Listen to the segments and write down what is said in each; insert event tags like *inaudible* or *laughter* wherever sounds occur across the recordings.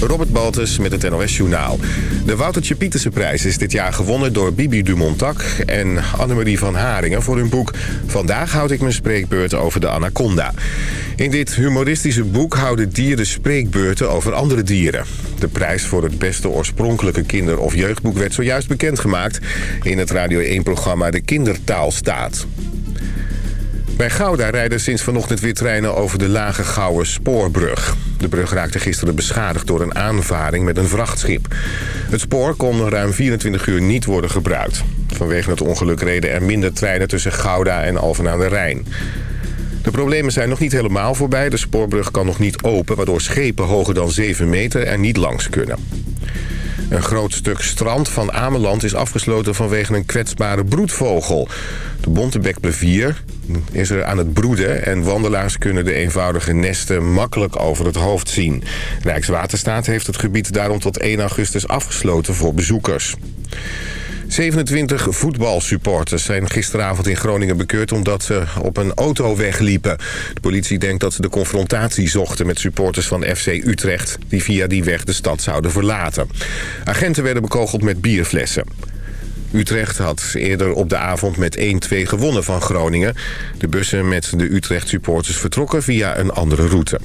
Robert Baltus met het NOS Journaal. De Woutertje Pieterse prijs is dit jaar gewonnen door Bibi Dumontak en Annemarie van Haringen voor hun boek Vandaag houd ik mijn spreekbeurt over de anaconda. In dit humoristische boek houden dieren spreekbeurten over andere dieren. De prijs voor het beste oorspronkelijke kinder- of jeugdboek werd zojuist bekendgemaakt in het Radio 1-programma De Kindertaal Staat. Bij Gouda rijden sinds vanochtend weer treinen over de Lage Gouwe spoorbrug. De brug raakte gisteren beschadigd door een aanvaring met een vrachtschip. Het spoor kon ruim 24 uur niet worden gebruikt. Vanwege het ongeluk reden er minder treinen tussen Gouda en Alphen aan de Rijn. De problemen zijn nog niet helemaal voorbij. De spoorbrug kan nog niet open, waardoor schepen hoger dan 7 meter er niet langs kunnen. Een groot stuk strand van Ameland is afgesloten vanwege een kwetsbare broedvogel. De bontebekplevier is er aan het broeden en wandelaars kunnen de eenvoudige nesten makkelijk over het hoofd zien. Rijkswaterstaat heeft het gebied daarom tot 1 augustus afgesloten voor bezoekers. 27 voetbalsupporters zijn gisteravond in Groningen bekeurd... omdat ze op een auto wegliepen. De politie denkt dat ze de confrontatie zochten met supporters van FC Utrecht... die via die weg de stad zouden verlaten. Agenten werden bekogeld met bierflessen. Utrecht had eerder op de avond met 1-2 gewonnen van Groningen. De bussen met de Utrecht-supporters vertrokken via een andere route.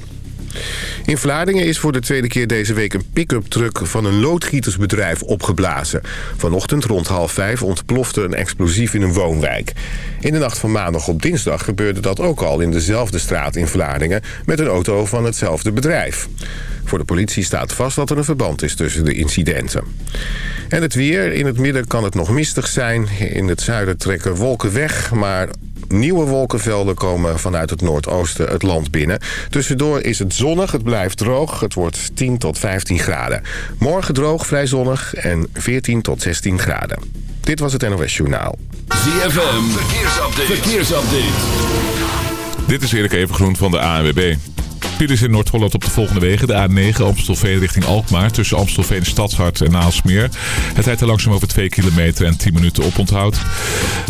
In Vlaardingen is voor de tweede keer deze week een pick-up truck van een loodgietersbedrijf opgeblazen. Vanochtend rond half vijf ontplofte een explosief in een woonwijk. In de nacht van maandag op dinsdag gebeurde dat ook al in dezelfde straat in Vlaardingen met een auto van hetzelfde bedrijf. Voor de politie staat vast dat er een verband is tussen de incidenten. En het weer. In het midden kan het nog mistig zijn. In het zuiden trekken wolken weg, maar nieuwe wolkenvelden komen vanuit het noordoosten het land binnen. Tussendoor is het zonnig, het blijft droog. Het wordt 10 tot 15 graden. Morgen droog, vrij zonnig en 14 tot 16 graden. Dit was het NOS Journaal. ZFM, verkeersupdate. verkeersupdate. Dit is Erik Evengroen van de ANWB. Files in Noord-Holland op de volgende wegen. De A9 Amstelveen richting Alkmaar tussen Amstelveen Stadshart en Aalsmeer. Het rijdt er langzaam over 2 kilometer en 10 minuten oponthoud.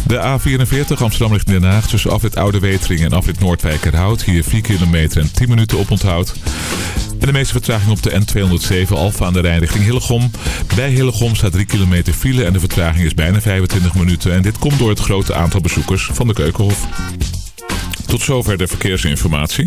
De A44 Amsterdam richting Den Haag tussen afrit Oude Wetering en afrit Noordwijkerhout. Hier 4 kilometer en 10 minuten oponthoud. En de meeste vertraging op de N207 Alfa aan de Rijn richting Hillegom. Bij Hillegom staat 3 kilometer file en de vertraging is bijna 25 minuten. En dit komt door het grote aantal bezoekers van de Keukenhof. Tot zover de verkeersinformatie.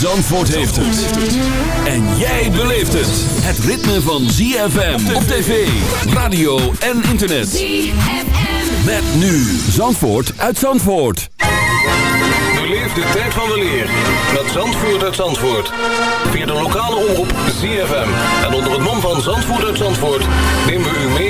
Zandvoort heeft het. En jij beleeft het. Het ritme van ZFM op tv, radio en internet. ZFM. Met nu Zandvoort uit Zandvoort. Beleef de tijd van de leer met Zandvoort uit Zandvoort. Via de lokale omroep ZFM. En onder het mom van Zandvoort uit Zandvoort... nemen we u mee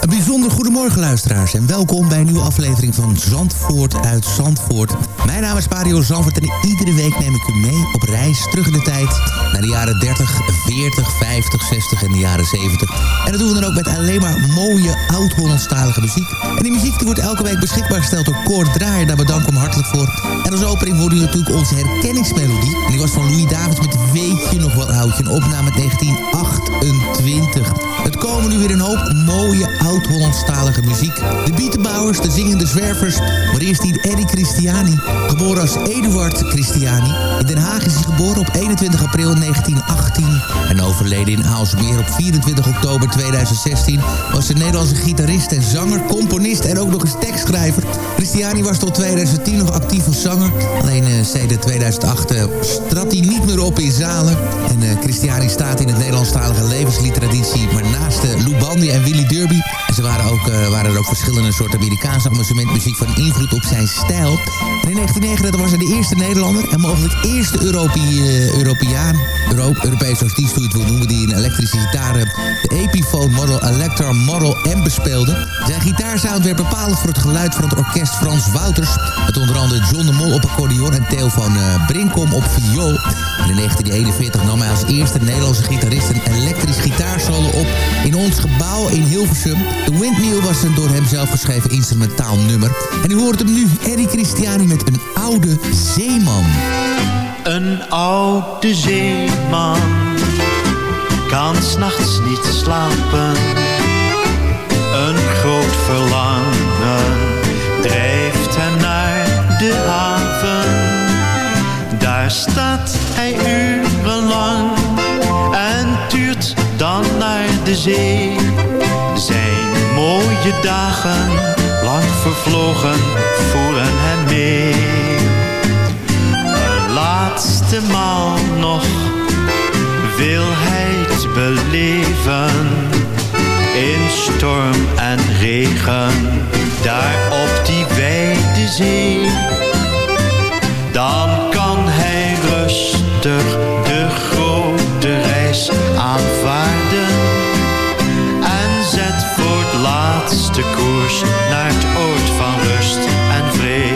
Een bijzonder goedemorgen luisteraars en welkom bij een nieuwe aflevering van Zandvoort uit Zandvoort. Mijn naam is Mario Zandvoort en iedere week neem ik u mee op reis terug in de tijd naar de jaren 30, 40, 50, 60 en de jaren 70. En dat doen we dan ook met alleen maar mooie oud-Hollandstalige muziek. En die muziek die wordt elke week beschikbaar gesteld door Koord Draaier, daar bedank ik hem hartelijk voor. En als opening hoorde u natuurlijk onze herkenningsmelodie. En die was van Louis Davids met Weet je nog wel oudje, een opname uit 1928. Het komen nu weer een hoop mooie oud-Hollandstalige muziek. De Bietenbouwers, de Zingende Zwervers, maar eerst die Eddie Christiani. Geboren als Eduard Christiani. In Den Haag is hij geboren op 21 april 1918. En overleden in Aalsmeer op 24 oktober 2016... was de Nederlandse gitarist en zanger, componist en ook nog eens tekstschrijver. Christiani was tot 2010 nog actief als zanger. Alleen uh, sinds 2008 uh, trad hij niet in zalen. En uh, Christiani staat in het Nederlandstalige levensliedtraditie... maar naast uh, Lou en Willy Derby... Ze waren, ook, uh, waren er ook verschillende soorten Amerikaanse amusementmuziek van invloed op zijn stijl. In 1939 was hij de eerste Nederlander en mogelijk eerste Europie, Europeaan, Euro Europese artiest hoe je het wil noemen, die een elektrische gitaar, de Epiphone Model Electra Model M bespeelde. Zijn gitaarsound werd bepalend voor het geluid van het orkest Frans Wouters, met onder andere John de Mol op accordeon en Theo van uh, Brinkom op viool. En in 1941 nam hij als eerste Nederlandse gitarist een elektrisch gitaarsolo op in ons gebouw in Hilversum. De Windmill was een door hem zelf geschreven instrumentaal nummer. En u hoort hem nu, Eric Christiani met een oude zeeman. Een oude zeeman kan s'nachts niet slapen. Een groot verlangen drijft hem naar de haven. Daar staat hij urenlang en tuurt dan naar de zee. Zijn mooie dagen, lang vervlogen, voeren hem mee. Laatste maal nog wil hij het beleven. In storm en regen, daar op die wijde zee. Dan kan hij rustig de grote reis aanvaarden. En zet voor het laatste koers naar het oord van rust en vrede.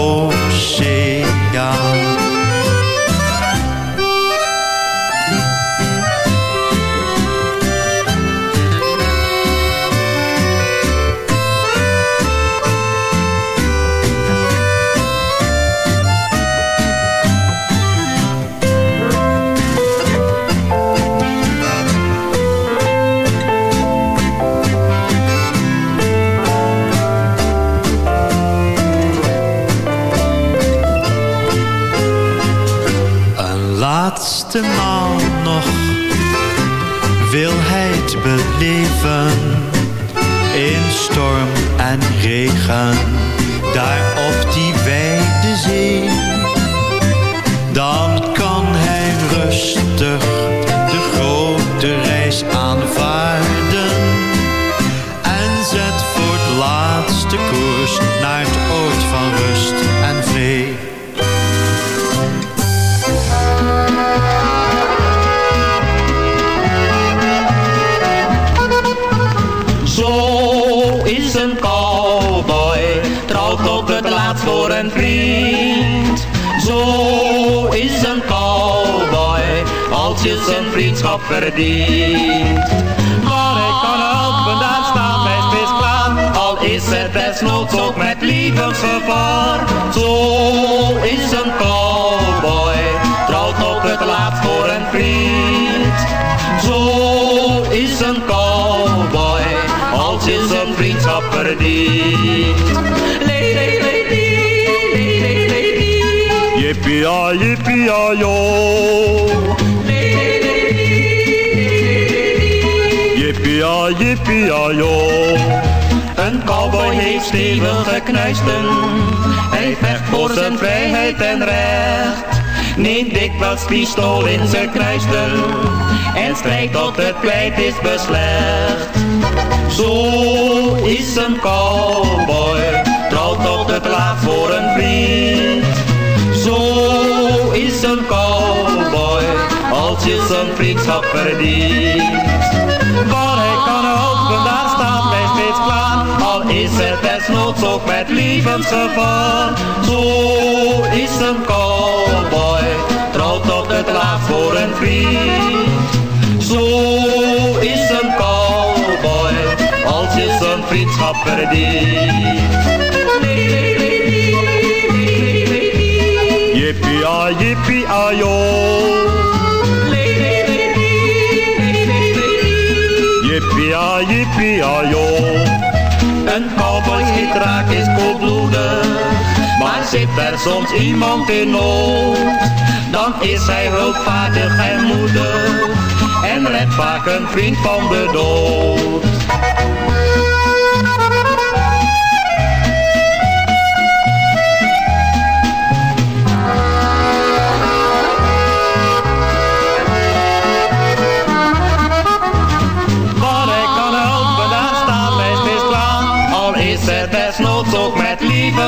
Laatste nog wil hij het beleven. In storm en regen, daar op die wijde zee. Je zijn vriendschap verdient. Maar ik kan helpen, daar staat mijn vis klaar, al is het desnoods ook met levensgevaar. Zo is een cowboy, trouwt op het laatst voor een vriend. Zo is een cowboy, als je zijn vriendschap verdient. Yippie-ya, yippie-ya, yo. Yippie-ya, yippie-ya, yo. Een cowboy heeft stevige knuisten. Hij vecht voor zijn vrijheid en recht. Neemt dikwijls pistool in zijn kruisten. En strijdt tot het kwijt is beslecht. Zo is een cowboy. Trouwt tot het laat voor een vriend. Zo is een cowboy. Als je zijn vriendschap verdient. Is het desnoods ook met levensgevaar. Zo is een cowboy, trouwt tot het laatst voor een vriend. Zo is een cowboy, als je zijn vriendschap verdient. Yippie-ya, yippie-ya, yo. Yippie-ya, yippie-ya, yo. Een cowboy heet raak is koelbloedig, maar zit er soms iemand in nood, dan is hij hulpvaardig en moedig en redt vaak een vriend van de dood.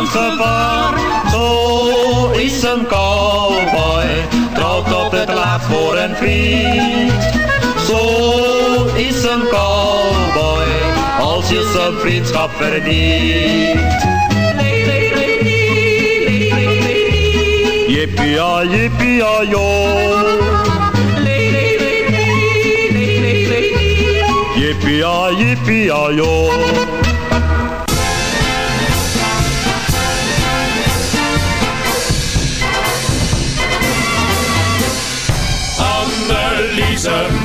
Levensgevaar. Zo is een cowboy, trouw tot het laatst voor een vriend. Zo is een cowboy, als je zijn vriendschap verdient. Yippie-ya, yippie-ya, yo. Yippie-ya, yippie-ya,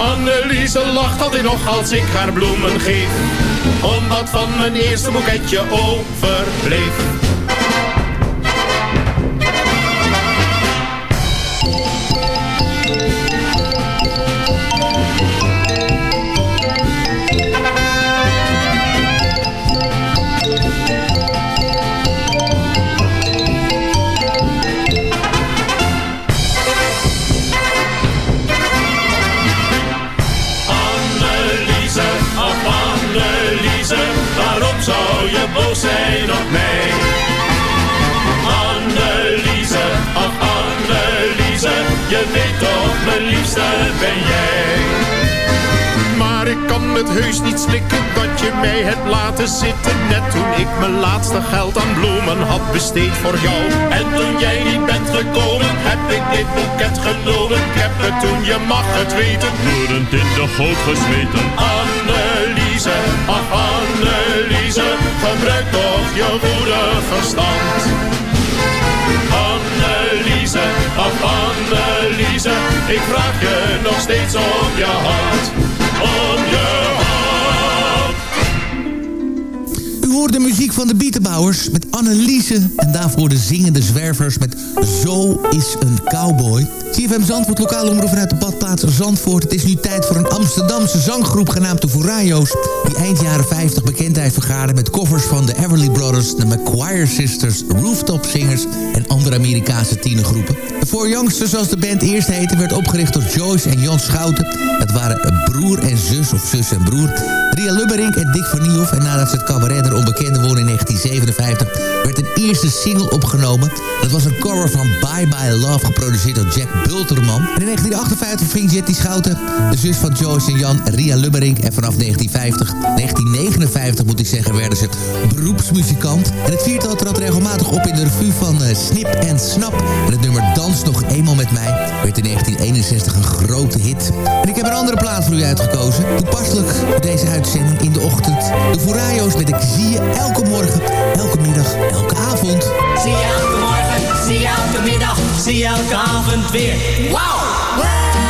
Anneliese lacht altijd nog als ik haar bloemen geef. Omdat van mijn eerste boeketje overbleef. Zijn op mij? Anneliese, ach Anneliese, je weet toch, mijn liefste ben jij. Maar ik kan het heus niet slikken dat je mij hebt laten zitten Net toen ik mijn laatste geld aan bloemen had besteed voor jou En toen jij niet bent gekomen, heb ik dit boeket genomen. Ik heb het toen, je mag het weten. Woedend in de goot gesmeten. Anneliese, ach Anneliese, gebruik toch je goede verstand. Anneliese, ach Anneliese, ik vraag je nog steeds om je hand. Om je hand. De muziek van de Bietenbouwers met Anneliese. En daarvoor de zingende zwervers met Zo is een cowboy. CFM Zandvoort, lokale omroep vanuit de badplaats Zandvoort. Het is nu tijd voor een Amsterdamse zanggroep genaamd de Furayos. Die eind jaren 50 bekendheid vergaarde met covers van de Everly Brothers, de McGuire Sisters, Rooftop Singers en andere Amerikaanse tienergroepen. De Four zoals de band eerst heette, werd opgericht door Joyce en Jan Schouten. Dat waren broer en zus of zus en broer. Ria Lubberink en Dick van Niehoff. En nadat ze het cabaret er wonen in 1957... werd een eerste single opgenomen. Dat was een cover van Bye Bye Love, geproduceerd door Jack Bulterman. In 1958 ving Jetty Schouten, de zus van Joyce en Jan, Ria Lubberink. En vanaf 1950, 1959 moet ik zeggen, werden ze beroepsmuzikant. En het viertal trad regelmatig op in de revue van eh, Snip en Snap. En het nummer Dans nog eenmaal met mij werd in 1961 een grote hit. En ik heb een andere plaat voor u uitgekozen. Toepasselijk voor deze uitzending in de ochtend. De Furayos met Ik zie elke morgen, elke middag, elke avond. Zie je elke morgen, zie je elke middag, zie je elke avond weer. Wauw!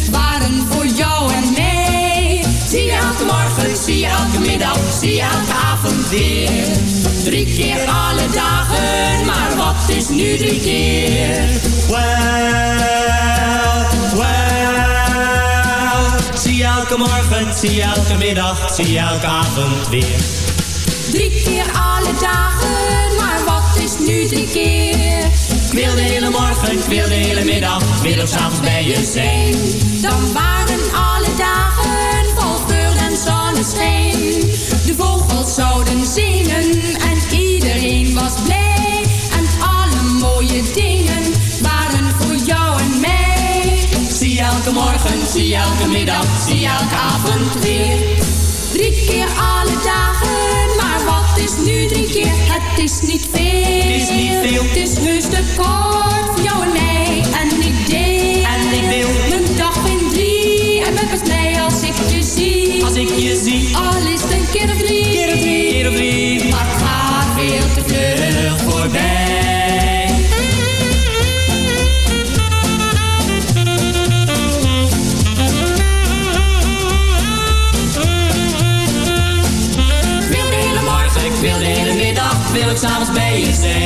morgen, zie elke middag, zie elke avond weer. Drie keer alle dagen, maar wat is nu de keer? Well, well. Zie elke morgen, zie elke middag, zie elke avond weer. Drie keer alle dagen, maar wat is nu de keer? Ik wil de hele morgen, ik wil de hele middag, ik wil ook bij je zijn. Dan waren alle dagen de vogels zouden zingen en iedereen was blij. En alle mooie dingen waren voor jou en mij. Zie elke morgen, zie elke middag, zie elke avond weer. Drie keer alle dagen, middag, wil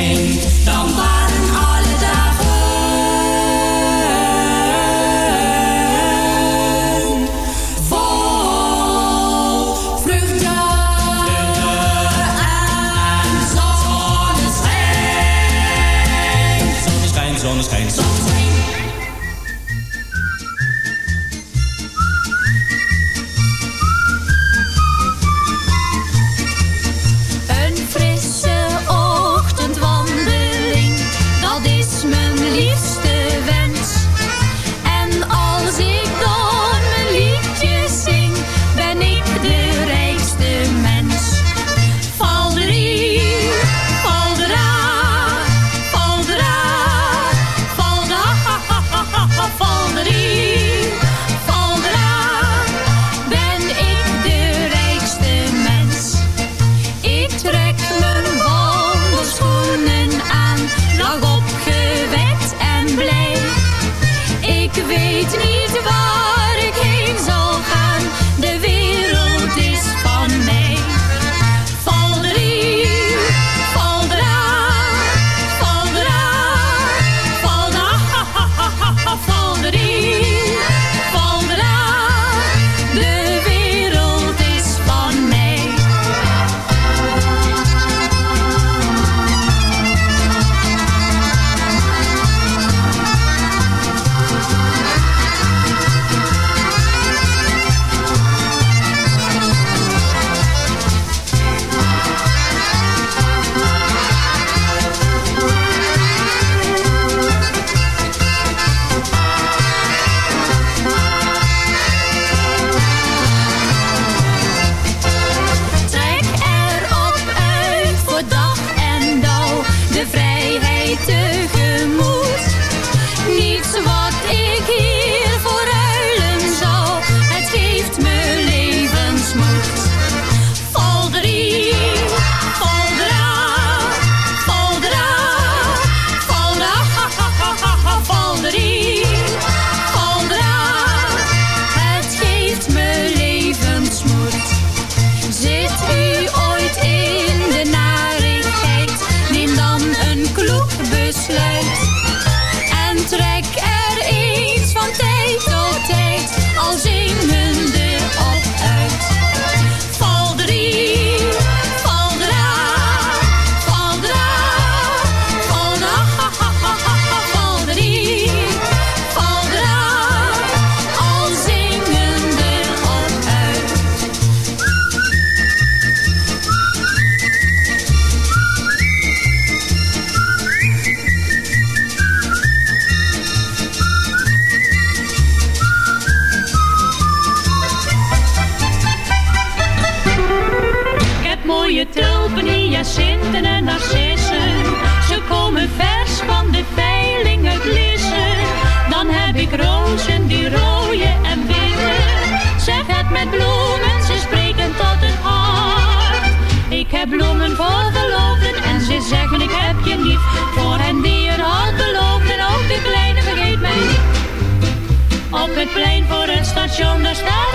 hyacinten en narcissen. Ze komen vers van de veiling uit. Dan heb ik rozen die rooien en witte. Zeg het met bloemen, ze spreken tot het hart. Ik heb bloemen voor verloofden en ze zeggen ik heb je lief. Voor hen die een hart beloofden, ook de kleine vergeet mij niet. Op het plein voor het station, daar staat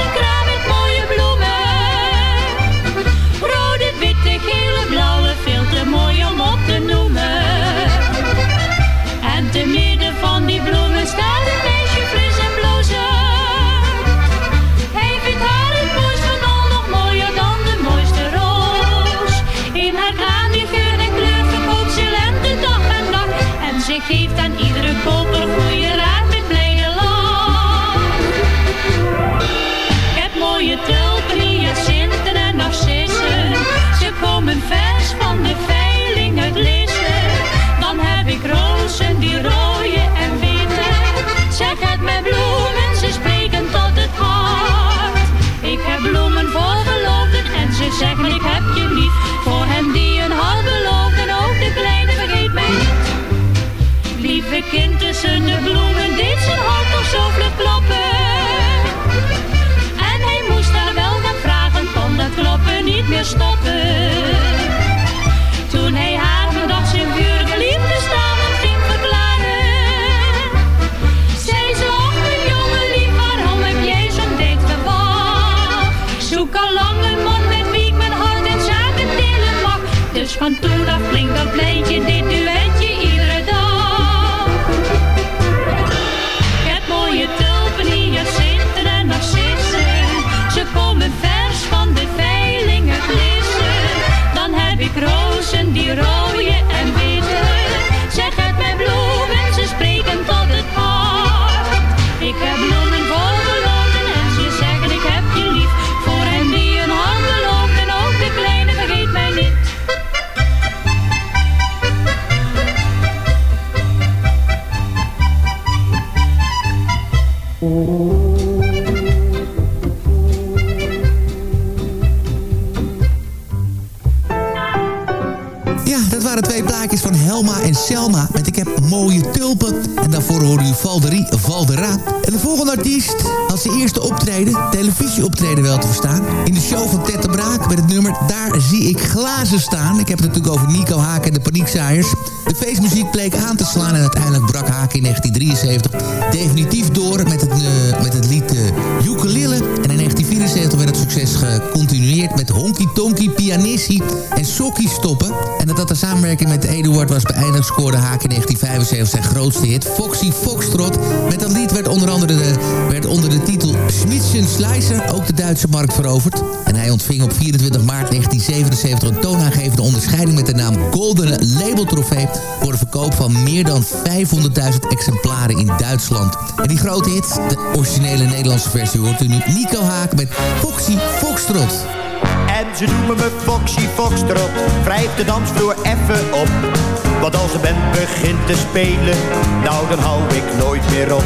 had zijn eerste optreden, televisieoptreden wel te verstaan. In de show van Ted de Braak met het nummer Daar zie ik glazen staan. Ik heb het natuurlijk over Nico Haak en de Paniekzaaiers. De feestmuziek bleek aan te slaan en uiteindelijk brak Haak in 1973 definitief door met het, eh, met het lied succes gecontinueerd met Honky Tonky, Pianissi en Sokkie Stoppen. En nadat de samenwerking met Eduard was beëindigd... scoorde Haak in 1975 zijn grootste hit Foxy Foxtrot. Met dat lied werd onder andere de, Slicer... ook de Duitse markt veroverd. En hij ontving op 24 maart 1977 een toonaangevende onderscheiding... met de naam Golden Label Trofee... voor de verkoop van meer dan 500.000 exemplaren in Duitsland. En die grote hit, de originele Nederlandse versie... hoort u nu Nico Haak met Foxy Foxtrot. En ze noemen me Foxy Foxtrot, wrijf de dansvloer even op. Want als de band begint te spelen, nou dan hou ik nooit meer op.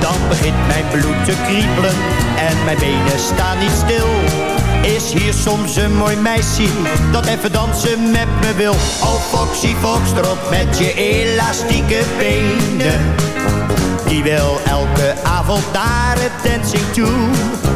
Dan begint mijn bloed te kriebelen en mijn benen staan niet stil. Is hier soms een mooi meisje dat even dansen met me wil. Oh Foxy Foxtrot met je elastieke benen. Die wil elke avond naar het dancing toe.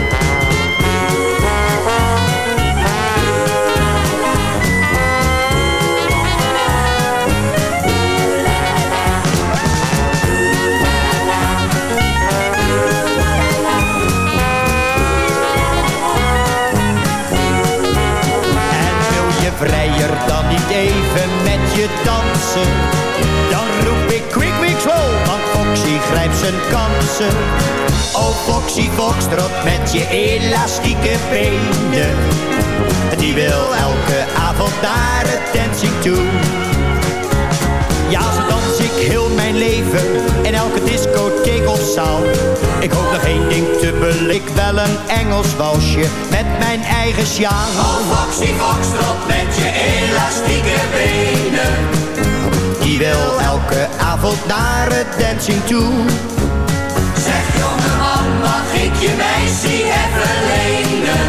*laughs* even met je dansen? Dan roep ik quick, quick, want Foxy grijpt zijn kansen. Oh Foxy Foxtrot met je elastieke benen. Die wil elke avond naar het dancing toe. Ja, dans ik heel mijn leven in elke discotheek of zaal. Ik hoop nog één ding te belik, wel een Engels walsje met mijn eigen sjaal. Oh, Foxy Foxtrot met je elastieke benen. Die wil elke avond naar het dancing toe. Zeg jongeman, mag ik je meisje even lenen?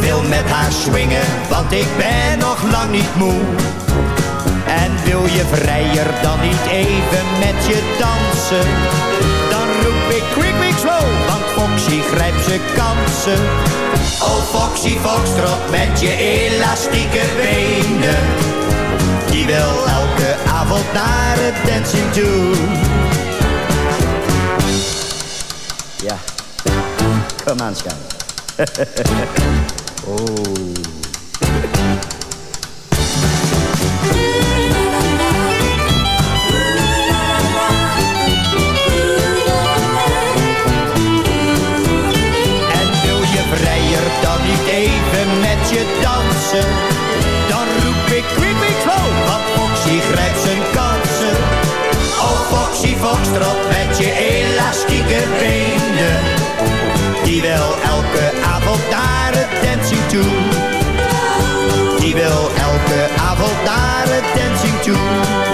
Wil met haar swingen, want ik ben nog lang niet moe. En wil je vrijer dan niet even met je dansen? Dan roep ik quick, quick, slow, want Foxy grijpt zijn kansen. Oh Foxy Foxtrot met je elastieke benen. Die wil elke avond naar het dancing toe. Ja, kom aan schat. *laughs* oh. Dan roep ik quick, slow, want Foxy grijpt zijn kansen. Oh Foxy Foxtrot met je elastieke benen. Die wil elke avond naar het dancing toe. Die wil elke avond naar het dancing toe.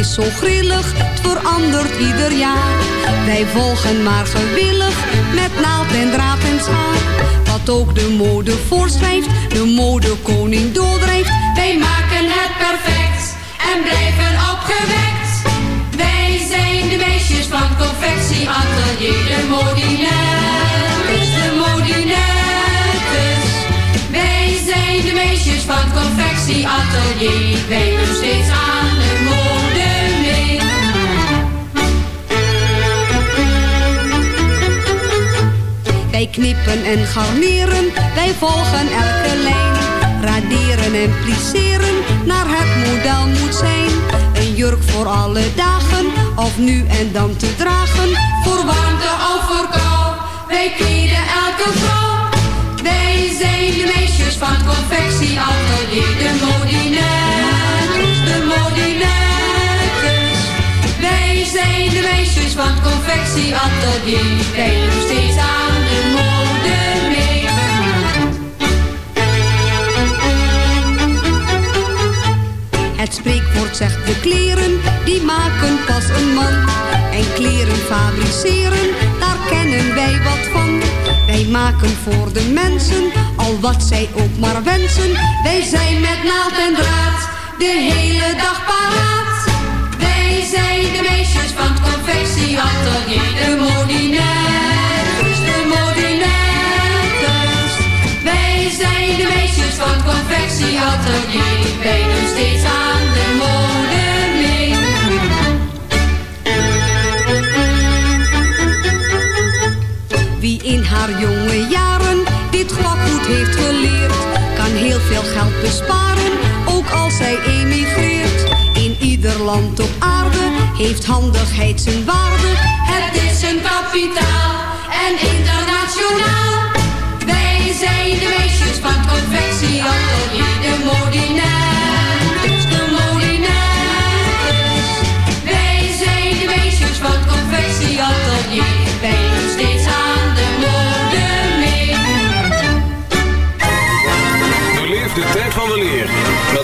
Is zo grillig, het verandert ieder jaar. Wij volgen maar gewillig, met naald en draad en schaar. Wat ook de mode voorschrijft, de modekoning doordrijft. Wij maken het perfect en blijven opgewekt. Wij zijn de meisjes van confectie, atelier de modinettes, de modinettes. Wij zijn de meisjes van confectie, atelier, wij doen steeds aan knippen en garneren, wij volgen elke lijn. Raderen en plisseren, naar het model moet zijn. Een jurk voor alle dagen, of nu en dan te dragen. Voor warmte of voor kou, wij kleden elke vrouw. Wij zijn de meisjes van confectieatelier, de modinettes, de modinettes. Wij zijn de meisjes van het confectieatelier, wij steeds aan Spreekwoord zegt de kleren, die maken pas een man. En kleren fabriceren, daar kennen wij wat van. Wij maken voor de mensen, al wat zij ook maar wensen. Wij zijn met naald en draad, de hele dag paraat. Wij zijn de meisjes van het confectieatelier, de modinettes, zijn de meisjes van confectieatelier, wij doen steeds aan de mode. Wie in haar jonge jaren dit goed heeft geleerd, kan heel veel geld besparen, ook als zij emigreert. In ieder land op aarde heeft handigheid zijn waarde. Het is een kapitaal en internationaal. Zijn de meisjes van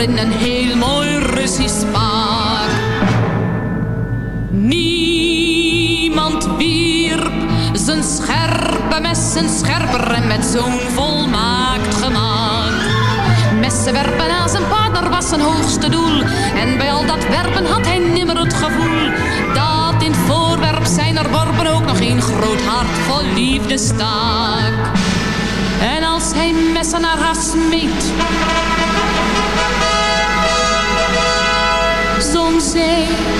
in een heel mooi Russisch pak. Niemand wierp zijn scherpe messen scherper en met zo'n volmaakt gemak. Messen werpen aan zijn partner was zijn hoogste doel. En bij al dat werpen had hij nimmer het gevoel dat in het voorwerp zijn er worpen ook nog een groot hart vol liefde stak. En als hij messen naar haar smeet, zong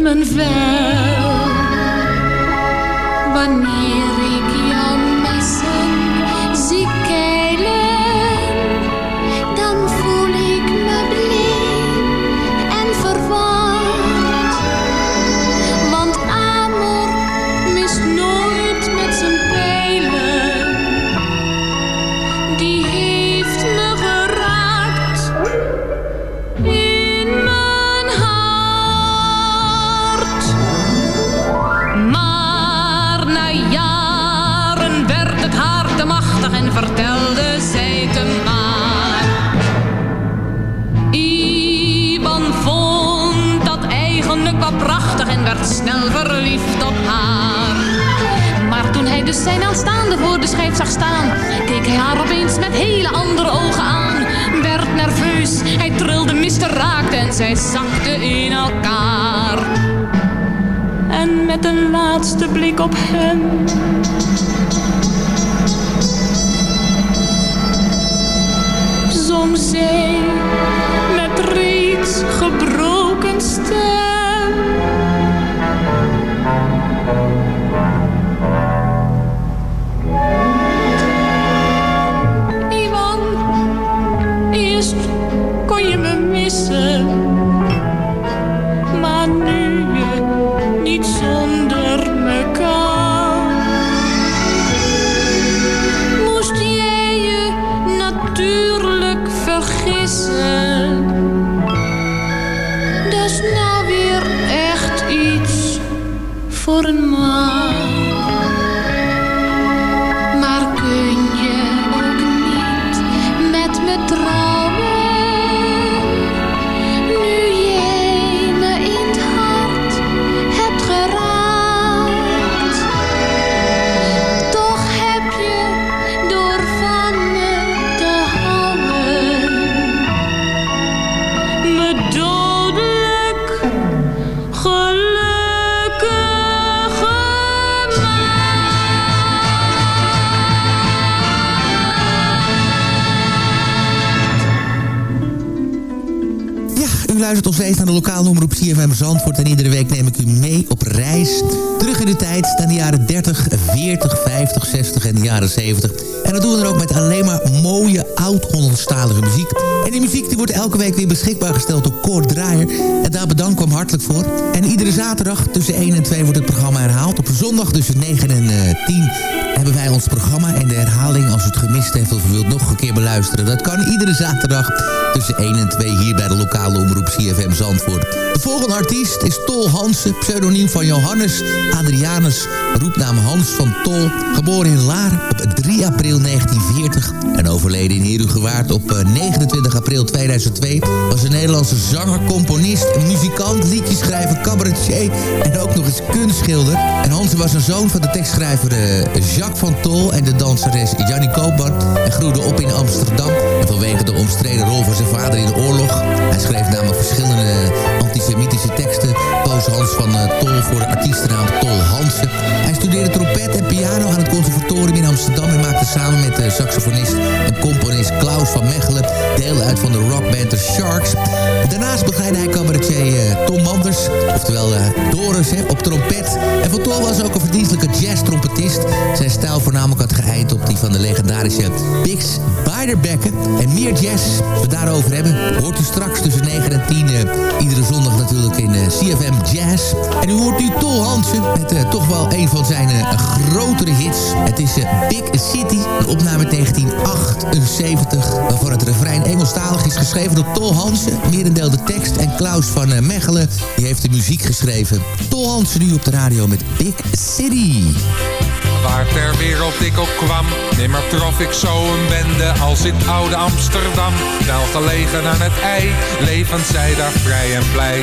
in mijn dus zijn aanstaande voor de schijf zag staan, keek hij haar opeens met hele andere ogen aan. Werd nerveus, hij trilde, miste, raakte en zij zakte in elkaar. En met een laatste blik op hem zong zij met reeds gebroken stem. Ivan, naar de lokale omroep CFM Zandvoort. En iedere week neem ik u mee op reis. Terug in de tijd naar de jaren 30, 40, 50, 60 en de jaren 70. En dat doen we dan ook met alleen maar mooie oud-Hollandstalige muziek. En die muziek die wordt elke week weer beschikbaar gesteld door Draaier. En daar bedank ik hem hartelijk voor. En iedere zaterdag tussen 1 en 2 wordt het programma herhaald. Op zondag tussen 9 en uh, 10 hebben wij ons programma. En de herhaling, als u het gemist heeft of u wilt nog een keer beluisteren... dat kan iedere zaterdag tussen 1 en 2 hier bij de lokale omroep CFM Zandvoort. De volgende artiest is Tol Hansen, pseudoniem van Johannes Adrianus, roepnaam Hans van Tol. Geboren in Laren op 3 april 1940 en overleden in Herugewaard op 29 april 2002... was een Nederlandse zanger, componist, muzikant, liedjeschrijver, cabaretier en ook nog eens kunstschilder. En Hansen was een zoon van de tekstschrijver Jacques van Tol en de danseres Jannie Koopman en groeide op in Amsterdam. En vanwege de omstreden rol van zijn vader in de oorlog. Hij schreef namelijk verschillende antisemitische teksten. Koos Hans van uh, Tol voor de artiestennaam Tol Hansen. Hij studeerde trompet en piano aan het conservatorium in Amsterdam... en maakte samen met de saxofonist en componist Klaus van Mechelen... deel uit van de rockband The Sharks. Daarnaast begeleidde hij cabaretier uh, Tom Manders, oftewel uh, Doris, hè, op trompet. En van Tol was ook een verdienstelijke jazz-trompetist. Zijn stijl voornamelijk had geëind op die van de legendarische Bix Beiderbecke. En meer jazz, we daarover hebben, hoort u straks tussen 9 en 10... iedere zondag natuurlijk in CFM Jazz. En u hoort nu Tol Hansen met toch wel een van zijn grotere hits. Het is Big City, een opname 1978... waarvan het refrein Engelstalig is geschreven door Tol Hansen. Merendeel de tekst en Klaus van Mechelen, die heeft de muziek geschreven. Tol Hansen nu op de radio met Big City. Waar ter wereld ik ook kwam, nimmer trof ik zo een bende als in oude Amsterdam. Wel gelegen aan het ei, levend zij daar vrij en blij.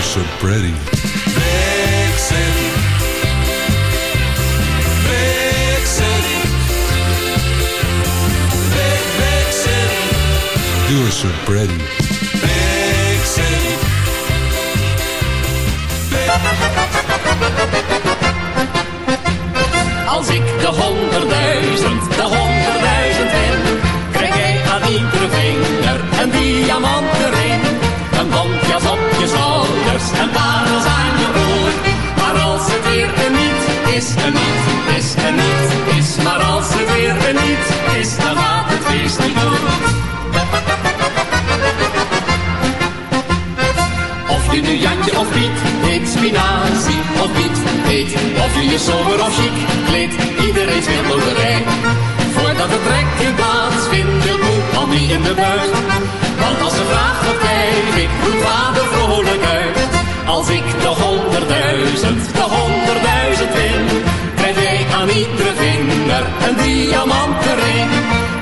You're so pretty. Big City. Big. You're so pretty. Als ik de honderdduizend, de honderdduizend win, krijg jij aan iedere vinger een diamantenring. Een bontjas op je schouders en parels aan je oor. Maar als het weer een niet is, een niet is, een niet is. Maar als het weer een niet is, dan gaat het feest niet door. Of je nu Jantje of Piet heet, spinazie of Piet heet. Of je je sober of chic kleedt, iedereen speelt loterij. Voordat het trekken plaatsvindt, wil moe niet in de buurt. Want als ze vraagt wat krijg ik, roept vader vrolijk uit. Als ik de honderdduizend, de honderdduizend win, krijg jij aan iedere vinger een diamantenring.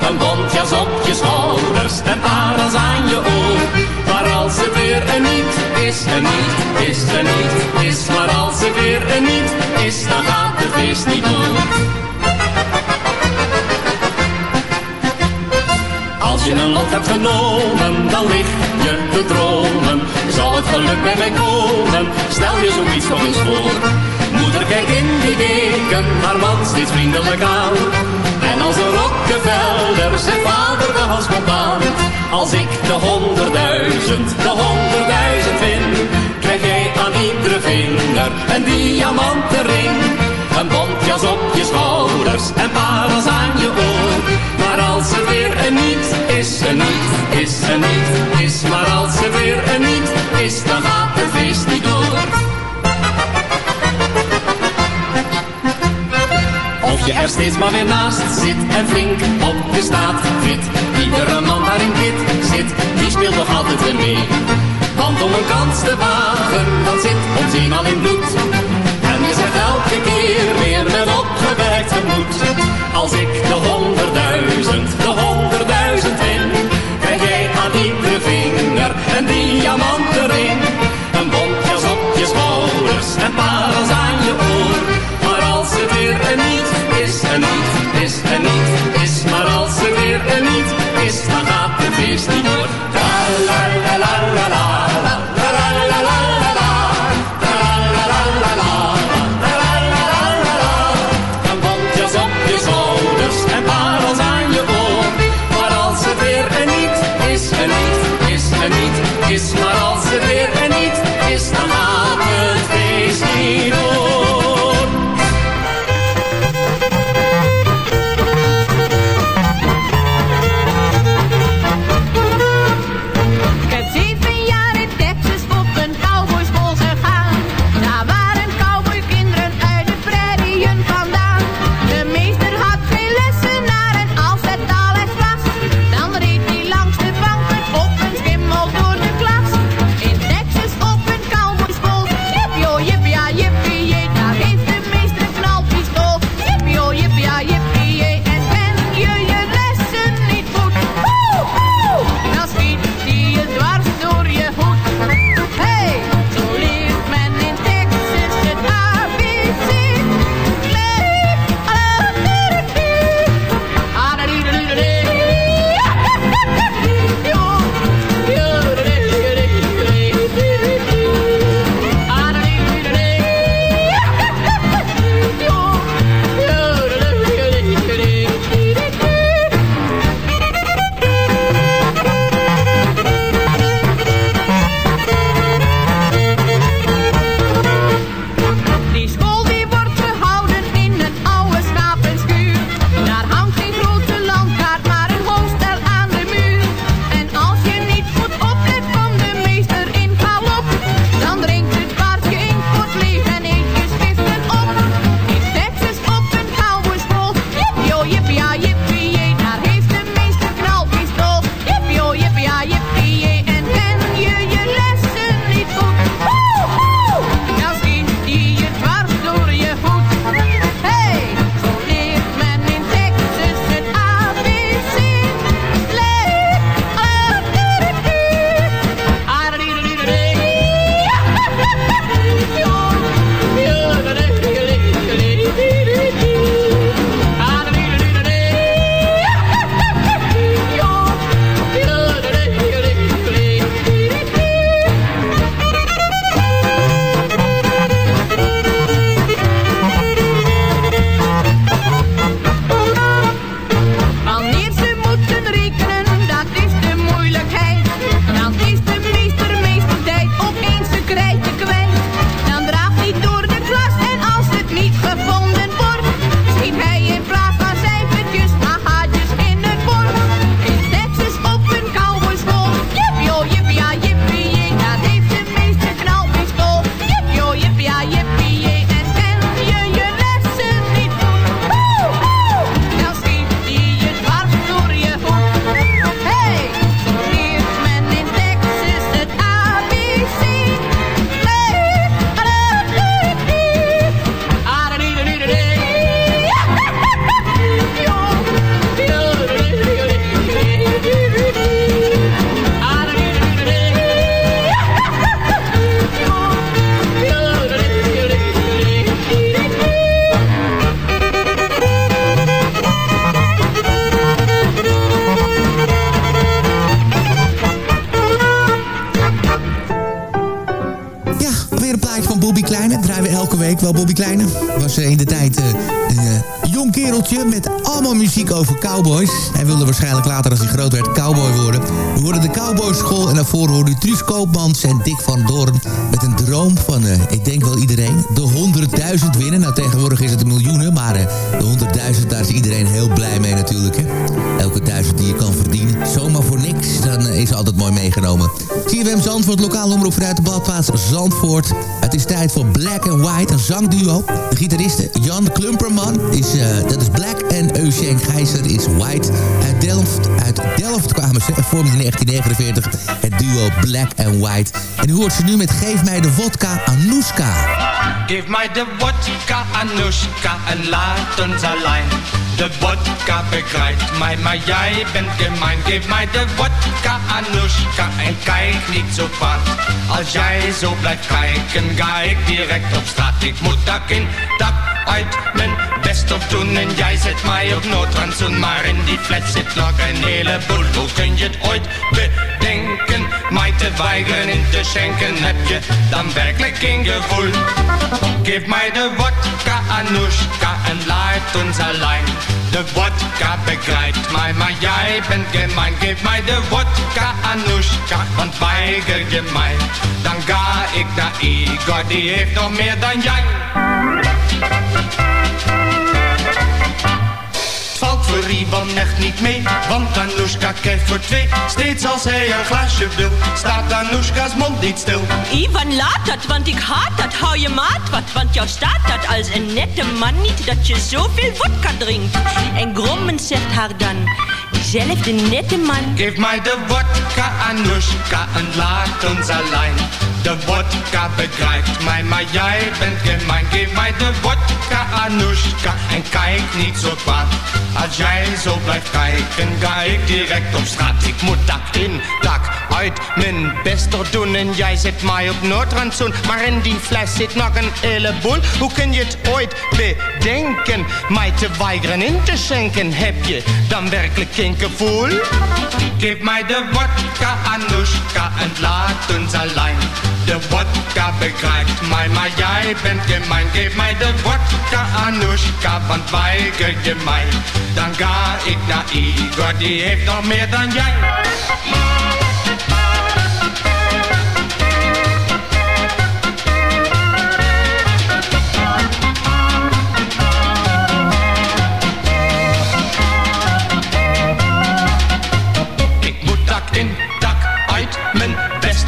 Een bontjas op je schouders en parels aan je oor. Maar als het weer een niet is, een niet is, een niet is. Maar als het weer een niet is, dan gaat het feest niet door. Je een lot hebt genomen, dan lig je te dromen. Zal het geluk bij mij komen? Stel je zoiets nog eens voor. Moeder kijkt in die weken haar man steeds vriendelijk aan. En als een Rockefeller zegt vader de hals komt. Als ik de honderdduizend, de honderdduizend win, krijg jij aan iedere vinger een diamantenring. Een bontjas op je schouders en parels aan je oor. Maar als het weer een niet is, een niet is, een niet is. Maar als het weer een niet is, dan gaat het feest niet door. Of je er steeds maar weer naast zit en flink op de staat fit. Iedere man waarin dit zit, die speelt nog altijd weer mee. Want om een kans te wagen, dan zit ons eenmaal in bloed. Elke keer weer met opgewerkt gemoed. Als ik de honderdduizend, de honderdduizend win, krijg jij aan iedere vinger een diamantenring. Een bontjas op je schouders en parels aan je oor. Maar als het weer een niet is, een niet is, een niet is. Maar als het weer een niet is, dan gaat het feest niet door. Cowboys. Mooi meegenomen. CFM Zandvoort, lokaal omroep vanuit de badplaats Zandvoort. Het is tijd voor Black and White, een zangduo. De gitariste Jan Klumperman, is, uh, dat is Black en Eugene Gijzer is White. Uit Delft, uit Delft kwamen ze en vormden in 1949 het duo Black and White. En u hoort ze nu met Geef mij de vodka Anoushka. Geef mij de vodka Anoushka en laat ons alleen. De vodka begrijpt mij, maar jij bent gemein. Geef mij de vodka Anoushka en kijk niet zo vaak. Als jij zo blijft kijken, ga ik direct op straat. Ik moet dak in, dak uit, best op doen. En jij zet mij op noodrandzoen, maar in die flat zit nog een heleboel. Hoe kun je het ooit bedenken? Mij te weigeren in te schenken, heb je dan werkelijk geen gevoel? Geef mij de vodka Anoushka en laat ons alleen. De vodka begrijpt mij, maar jij bent gemein. Geef mij de vodka Anoushka, want weiger je mij. Dan ga ik naar Igor, die heeft nog meer dan jij. Ivan echt niet mee, want Anoushka kijkt voor twee. Steeds als hij een glaasje wil, staat Anoushka's mond niet stil. Ivan, laat dat, want ik haat dat. Hou je maat wat, want jou staat dat als een nette man niet dat je zoveel vodka drinkt. En grommend zegt haar dan, diezelfde nette man. Geef mij de vodka, Anoushka, en laat ons alleen. De vodka begrijpt mij, maar jij bent gemein. Geef mij de vodka, Anoushka, en kijk niet zo kwaad. Als jij zo blijft kijken, ga ik direct op straat. Ik moet dak in, dak uit, mijn best er doen. En jij zet mij op noodrandzoen. Maar in die fles zit nog een heleboel. Hoe kun je het ooit bedenken? Mij te weigeren in te schenken, heb je dan werkelijk geen gevoel? Geef mij de vodka, Anoushka, en laat ons alleen. De vodka begrijpt mij, maar jij bent gemein. Geef mij de vodka, Anoushka, want weiger je mij. Dan ga ik naar Igor, die heeft nog meer dan jij.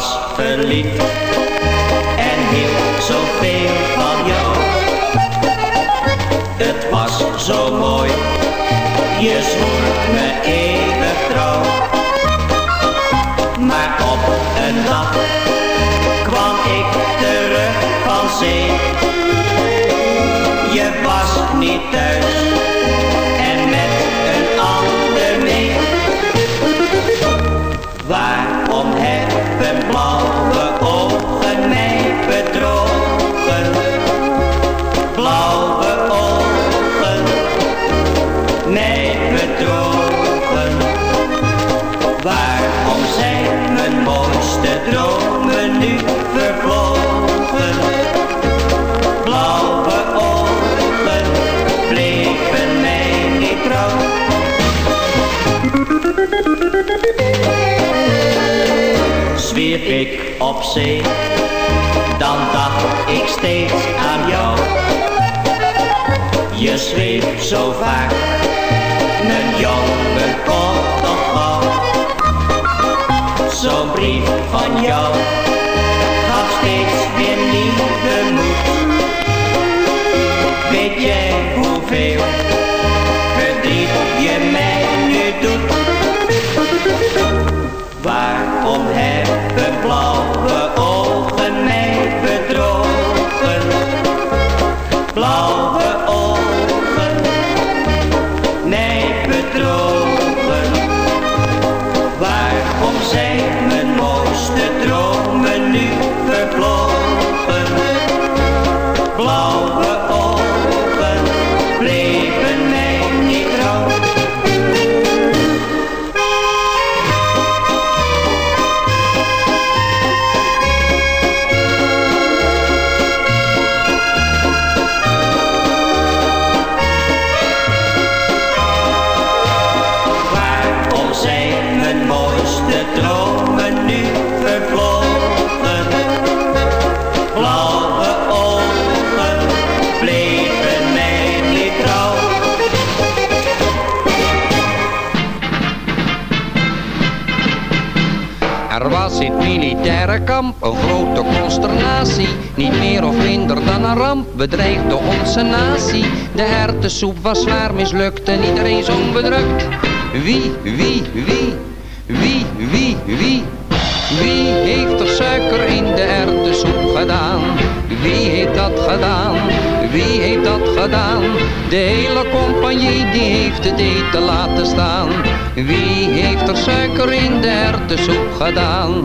was verliefd en hield zoveel van jou. Het was zo mooi, je zwoer me eeuwig trouw. Maar op een dag kwam ik terug van zee. Je was niet thuis Ik op zee, dan dacht ik steeds aan jou. Je schreef zo vaak, mijn jongen komt toch gauw. Zo'n brief van jou een grote consternatie. Niet meer of minder dan een ramp bedreigde onze natie. De hertensoep was zwaar mislukt en iedereen zong bedrukt. Wie, wie, wie, wie, wie, wie? Wie heeft er suiker in de erwtensoep gedaan? Wie heeft dat gedaan? Wie heeft dat gedaan? De hele compagnie die heeft het eten laten staan. Wie heeft er suiker in de erwtensoep gedaan?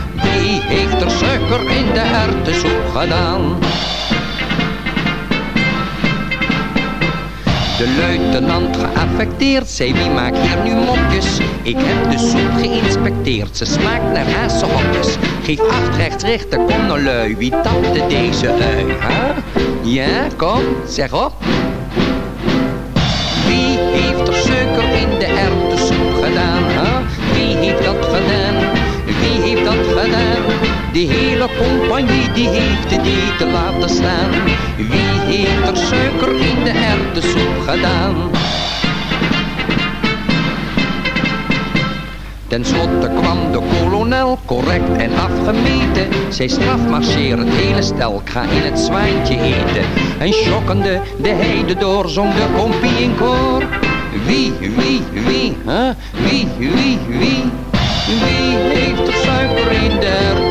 Wie heeft er suiker in de erwtensoep gedaan? De luitenant geaffecteerd zei wie maakt hier nu mopjes Ik heb de soep geïnspecteerd, ze smaakt naar hazenhokjes Geef acht rechts rechter, kom nou lui, wie tapte deze ui? Ja, kom, zeg op Wie heeft er suiker in De hele compagnie die heeft het eten laten staan. Wie heeft er suiker in de erwtensoep gedaan? Ten slotte kwam de kolonel, correct en afgemeten. Zij strafmarcheer het hele stel, ik ga in het zwijntje eten. En schokkende de heide door, zong de kompie in koor. Wie, wie, wie, hè? Wie, wie, wie? Wie heeft er suiker in de